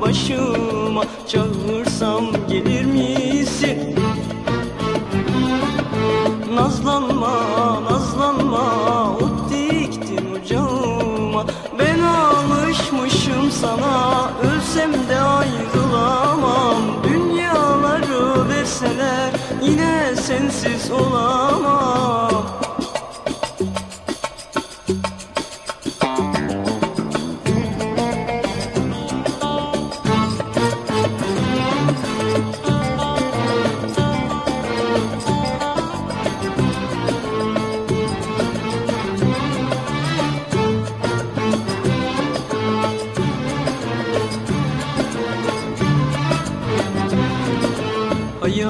başıma Çağırsam gelir misin? Nazlanma, nazlanma Ot diktin ocağıma Ben alışmışım sana Ölsem de ayrılamam. Dünyaları verseler Yine sensiz olamam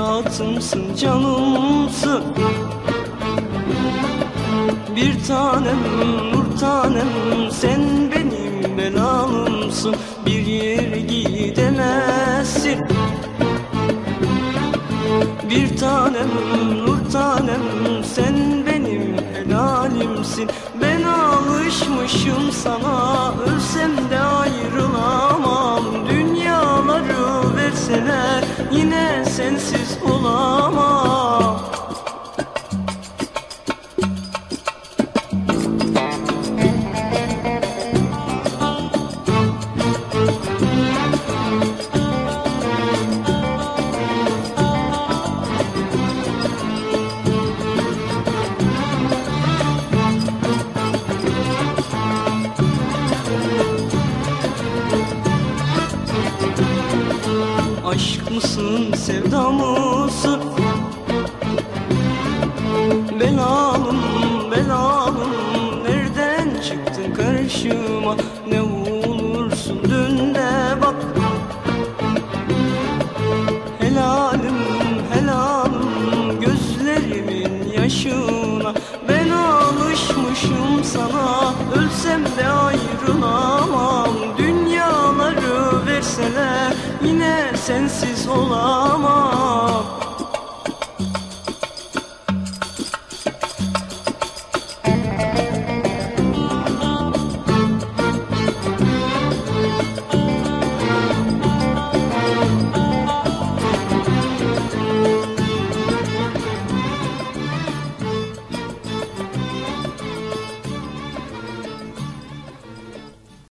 Hayatımsın canımsın. Bir tanem nur tanem Sen benim belamımsın. Bir yere gidemezsin. Bir tanem nur tanem Sen benim helalimsin. Ben alışmışım sana Ölsem de sensiz olamam Aşk mısın sevda mısın? Belalım belalım Nereden çıktın karşıma? Ne olursun dön de bak. Helalim helalim Gözlerimin yaşına. Ben alışmışım sana Ölsem de ayrılamam sensiz olamam.